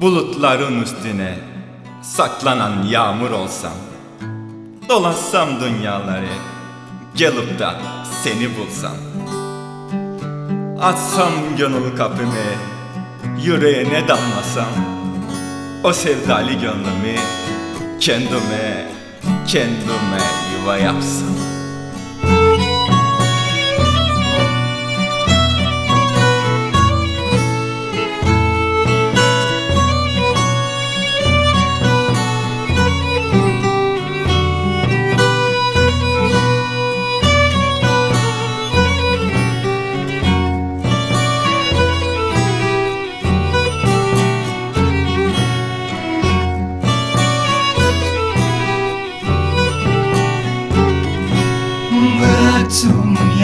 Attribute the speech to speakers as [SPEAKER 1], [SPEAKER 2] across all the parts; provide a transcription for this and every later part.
[SPEAKER 1] Bulutların üstüne saklanan yağmur olsam Dolaşsam dünyaları gelip de seni bulsam. Açsam gönül kapımı yüreğine damlasam O sevdalı gönlümü kendime, kendime yuva yapsam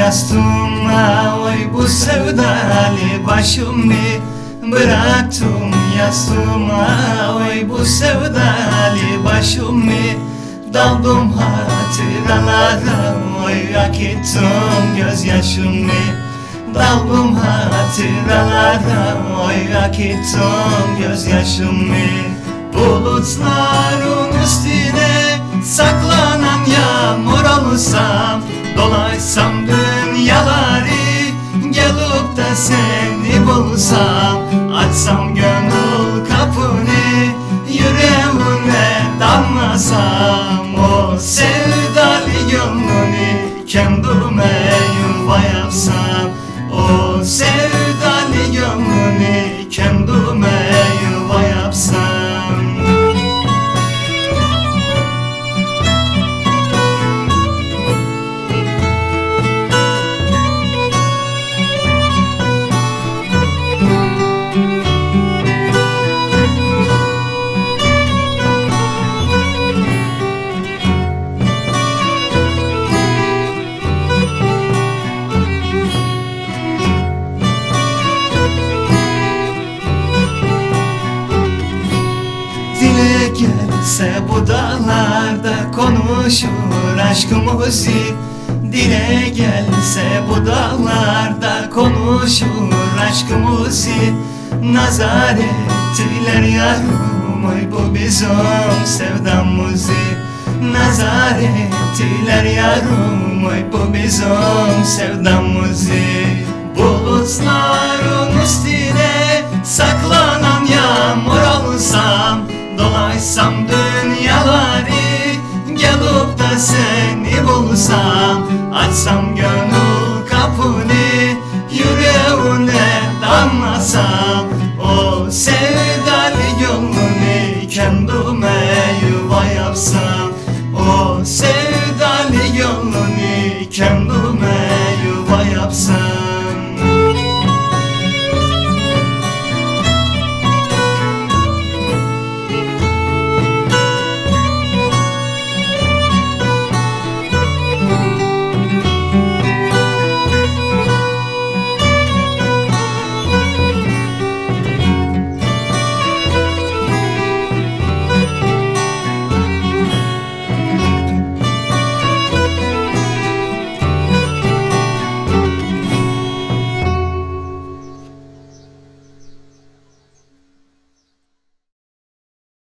[SPEAKER 2] Yastığıma Oy bu sevdalı başımı Bıraktım yastığıma Oy bu sevdalı başımı Daldım hatıralara Oy akıttım gözyaşımı Daldım hatıralara Oy akıttım gözyaşımı Bulutların üstüne saklanan yağmur olsam bulsam Açsam gönül kapını yüreğine damlasam O sevdalı gönlünü kendime yuva yapsam O sevdalı gönlünü kendime gelse bu dağlarda konuşur aşkımızı Dile gelse bu dağlarda konuşur aşkımızı Nazar ettiler yarım oy bu bizim sevdamızı Nazar ettiler yarım oy bu bizim sevdamızı Bulutların üstüne Açsam dünyaları Gelip de seni bulsam. Açsam gönül kapını Yüreğine damlasam. O sevdalı yolunu Kendime yuva yapsam. O sevdalı yolunu Kendime